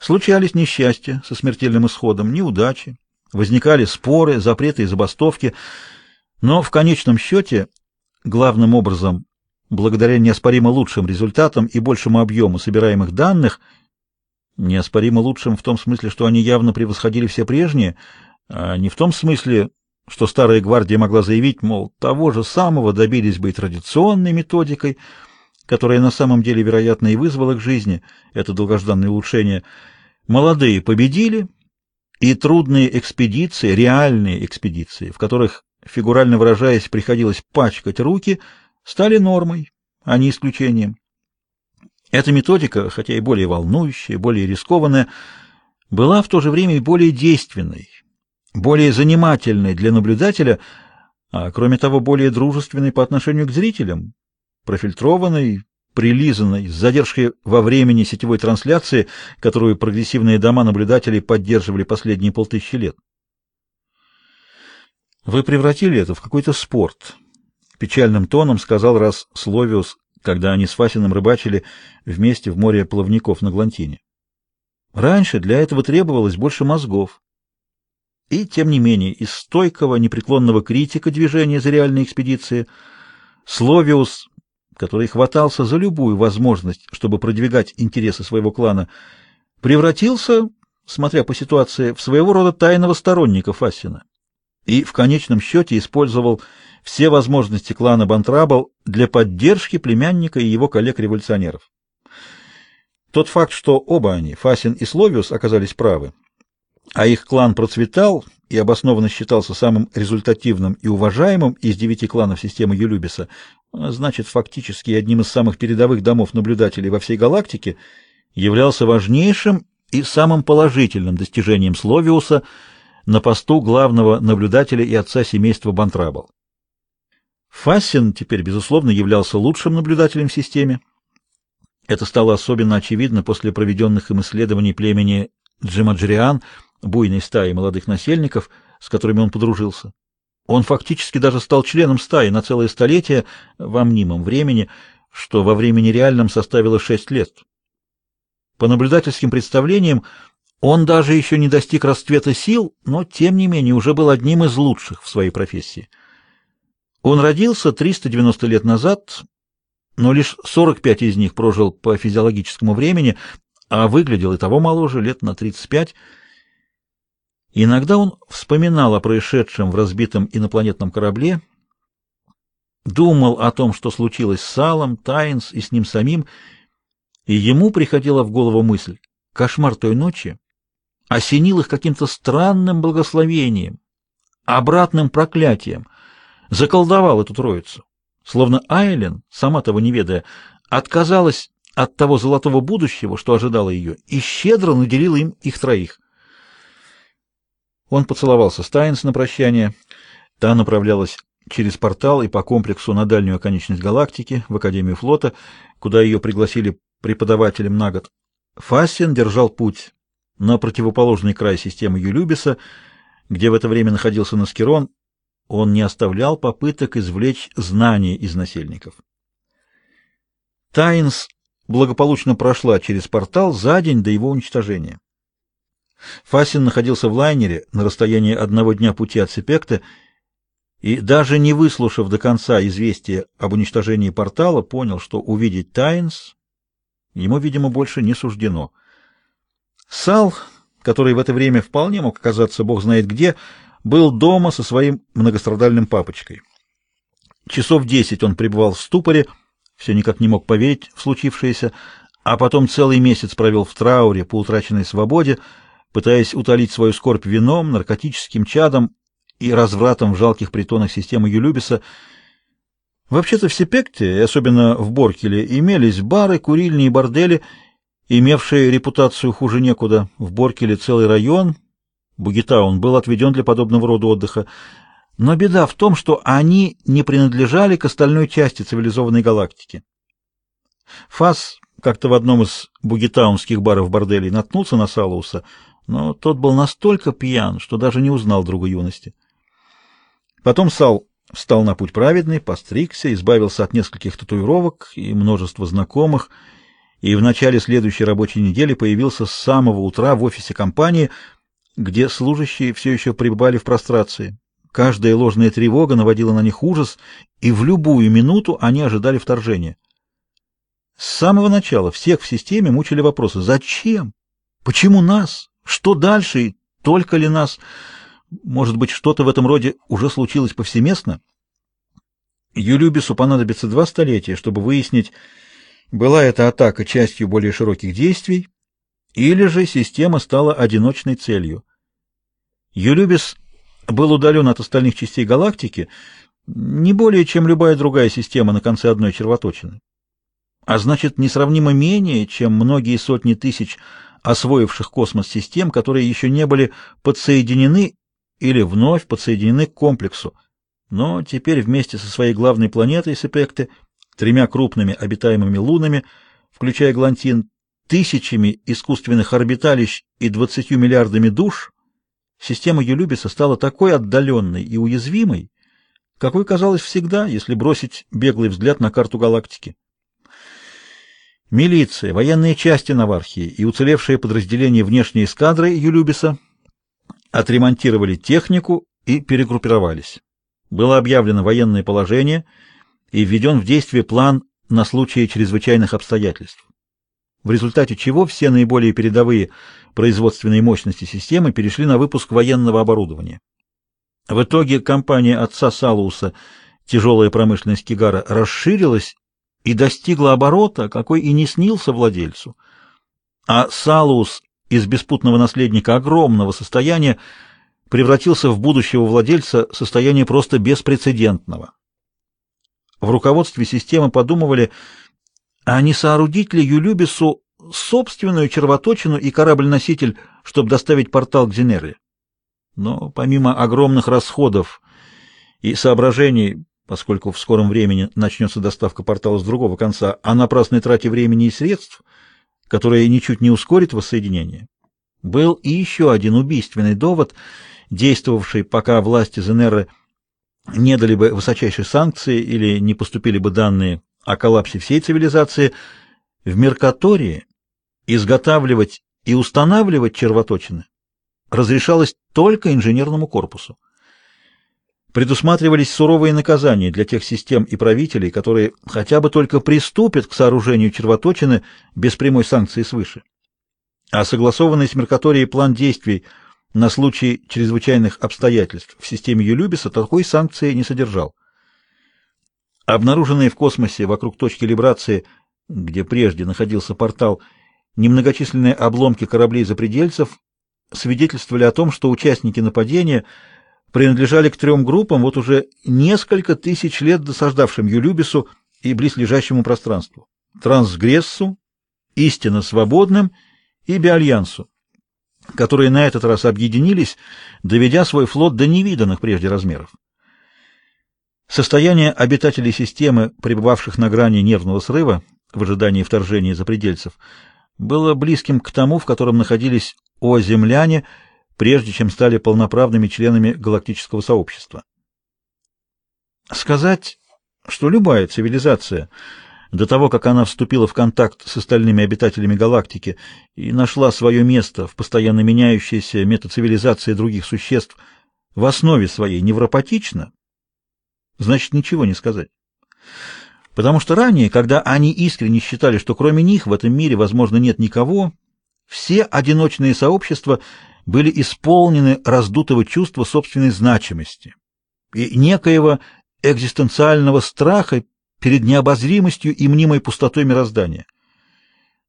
Случались несчастья со смертельным исходом, неудачи, возникали споры, запреты и забастовки, но в конечном счете, главным образом, благодаря неоспоримо лучшим результатам и большему объему собираемых данных, неоспоримо лучшим в том смысле, что они явно превосходили все прежние, а не в том смысле, что старая гвардия могла заявить, мол, того же самого добились бы и традиционной методикой, которая на самом деле, вероятно, и вызвала к жизни это долгожданное улучшение. Молодые победили, и трудные экспедиции, реальные экспедиции, в которых, фигурально выражаясь, приходилось пачкать руки, стали нормой, а не исключением. Эта методика, хотя и более волнующая, более рискованная, была в то же время и более действенной, более занимательной для наблюдателя, а кроме того, более дружественной по отношению к зрителям, профильтрованной, прилизанной, с задержкой во времени сетевой трансляции, которую прогрессивные дома наблюдателей поддерживали последние полтысячи лет. Вы превратили это в какой-то спорт, печальным тоном сказал раз Словиус, когда они с Фасиным рыбачили вместе в море плавников на Глантине. Раньше для этого требовалось больше мозгов. И, тем не менее, из стойкого, непреклонного критика движения за реальные экспедиции, Словиус, который хватался за любую возможность, чтобы продвигать интересы своего клана, превратился, смотря по ситуации, в своего рода тайного сторонника Фассина и в конечном счете использовал все возможности клана Бантрабл для поддержки племянника и его коллег-революционеров. Тот факт, что оба они, Фасин и Словиус, оказались правы, а их клан процветал и обоснованно считался самым результативным и уважаемым из девяти кланов системы Юлюбиса, значит, фактически одним из самых передовых домов наблюдателей во всей галактике, являлся важнейшим и самым положительным достижением Словиуса на посту главного наблюдателя и отца семейства Бантрабл. Фассин теперь, безусловно, являлся лучшим наблюдателем в системе. Это стало особенно очевидно после проведенных им исследований племени Джимаджриан, буйной стаи молодых насельников, с которыми он подружился. Он фактически даже стал членом стаи на целое столетие во мнимом времени, что во времени реальном составило шесть лет. По наблюдательским представлениям, он даже еще не достиг расцвета сил, но, тем не менее, уже был одним из лучших в своей профессии. Он родился 390 лет назад, но лишь 45 из них прожил по физиологическому времени, а выглядел и того моложе, лет на 35 Иногда он вспоминал о происшедшем в разбитом инопланетном корабле, думал о том, что случилось с Салом, Тайнс и с ним самим, и ему приходила в голову мысль, кошмар той ночи осенил их каким-то странным благословением, обратным проклятием, заколдовал эту троицу, словно Айлен, сама того не ведая, отказалась от того золотого будущего, что ожидало ее, и щедро наделила им их троих. Он поцеловался с Тайнс на прощание. Та направлялась через портал и по комплексу на дальнюю оконечность галактики, в Академию флота, куда ее пригласили преподавателем на год. Фассин держал путь на противоположный край системы Юлюбиса, где в это время находился Наскерон. Он не оставлял попыток извлечь знания из насельников. Тайнс благополучно прошла через портал за день до его уничтожения. Фасин находился в лайнере на расстоянии одного дня пути от Сепекта и, даже не выслушав до конца известия об уничтожении портала, понял, что увидеть Тайнс ему, видимо, больше не суждено. Сал, который в это время вполне мог оказаться бог знает где, был дома со своим многострадальным папочкой. Часов десять он пребывал в ступоре, все никак не мог поверить в случившееся, а потом целый месяц провел в трауре по утраченной свободе, пытаясь утолить свою скорбь вином, наркотическим чадом и развратом в жалких притонах системы Юлюбиса. Вообще-то в Сепекте, особенно в Боркеле, имелись бары, курильни и бордели, имевшие репутацию хуже некуда. В Боркеле целый район, Бугитаун, был отведен для подобного рода отдыха. Но беда в том, что они не принадлежали к остальной части цивилизованной галактики. Фас как-то в одном из бугитаунских баров-борделей наткнулся на Салауса — но тот был настолько пьян, что даже не узнал друга юности. Потом Сал встал на путь праведный, постригся, избавился от нескольких татуировок и множества знакомых и в начале следующей рабочей недели появился с самого утра в офисе компании, где служащие все еще пребывали в прострации. Каждая ложная тревога наводила на них ужас, и в любую минуту они ожидали вторжения. С самого начала всех в системе мучили вопросы «Зачем? Почему нас? Что дальше? И только ли нас?» Может быть, что-то в этом роде уже случилось повсеместно? Юлюбису понадобится два столетия, чтобы выяснить, была эта атака частью более широких действий, или же система стала одиночной целью. Юлюбис был удален от остальных частей галактики не более, чем любая другая система на конце одной червоточины. А значит, несравнимо менее, чем многие сотни тысяч освоивших космос систем, которые еще не были подсоединены или вновь подсоединены к комплексу, но теперь вместе со своей главной планетой Сепекте, тремя крупными обитаемыми лунами, включая Глантин, тысячами искусственных орбиталищ и двадцатью миллиардами душ, система Юлюбиса стала такой отдаленной и уязвимой, какой казалось всегда, если бросить беглый взгляд на карту галактики. Милиция, военные части Навархии и уцелевшие подразделения внешней эскадры Юлюбиса отремонтировали технику и перегруппировались. Было объявлено военное положение и введен в действие план на случай чрезвычайных обстоятельств, в результате чего все наиболее передовые производственные мощности системы перешли на выпуск военного оборудования. В итоге компания отца Салуса «Тяжелая промышленность Кигара» расширилась и достигла оборота, какой и не снился владельцу. А Салус из беспутного наследника огромного состояния превратился в будущего владельца состояния просто беспрецедентного. В руководстве системы подумывали, а не соорудить ли Юлюбису собственную червоточину и корабль-носитель, чтобы доставить портал к Зенерли. Но помимо огромных расходов и соображений, поскольку в скором времени начнется доставка портала с другого конца, о напрасной трате времени и средств, которая ничуть не ускорит воссоединение, был и еще один убийственный довод, действовавший, пока власти Зенеры не дали бы высочайшей санкции или не поступили бы данные о коллапсе всей цивилизации, в Меркатории изготавливать и устанавливать червоточины разрешалось только инженерному корпусу. Предусматривались суровые наказания для тех систем и правителей, которые хотя бы только приступят к сооружению червоточины без прямой санкции свыше. А согласованный с Меркаторией план действий на случай чрезвычайных обстоятельств в системе Юлюбиса такой санкции не содержал. Обнаруженные в космосе вокруг точки либрации, где прежде находился портал, немногочисленные обломки кораблей запредельцев свидетельствовали о том, что участники нападения принадлежали к трем группам, вот уже несколько тысяч лет досаждавшим Юлюбису и близлежащему пространству – Трансгрессу, Истинно Свободным и Биальянсу, которые на этот раз объединились, доведя свой флот до невиданных прежде размеров. Состояние обитателей системы, пребывавших на грани нервного срыва в ожидании вторжения запредельцев, было близким к тому, в котором находились о-земляне, прежде чем стали полноправными членами галактического сообщества. Сказать, что любая цивилизация, до того, как она вступила в контакт с остальными обитателями галактики и нашла свое место в постоянно меняющейся метацивилизации других существ, в основе своей невропатична, значит ничего не сказать. Потому что ранее, когда они искренне считали, что кроме них в этом мире, возможно, нет никого, все одиночные сообщества были исполнены раздутого чувства собственной значимости и некоего экзистенциального страха перед необозримостью и мнимой пустотой мироздания.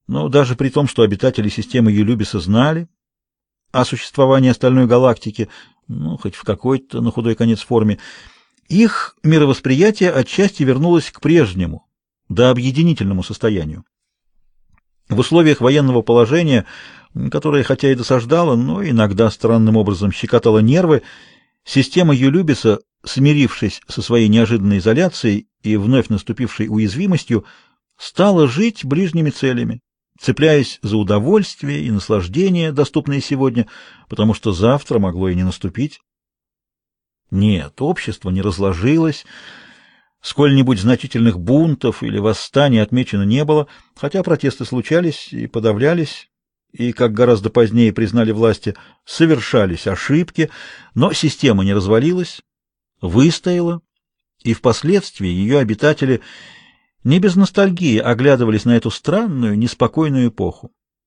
Но даже при том, что обитатели системы Юлюбиса знали о существовании остальной галактики, ну, хоть в какой-то, на худой конец форме, их мировосприятие отчасти вернулось к прежнему, до объединительному состоянию. В условиях военного положения, которое хотя и досаждало, но иногда странным образом щекотало нервы, система Юлюбиса, смирившись со своей неожиданной изоляцией и вновь наступившей уязвимостью, стала жить ближними целями, цепляясь за удовольствие и наслаждение, доступные сегодня, потому что завтра могло и не наступить. Нет, общество не разложилось, Сколь-нибудь значительных бунтов или восстаний отмечено не было, хотя протесты случались и подавлялись, и, как гораздо позднее признали власти, совершались ошибки, но система не развалилась, выстояла, и впоследствии ее обитатели не без ностальгии оглядывались на эту странную, неспокойную эпоху.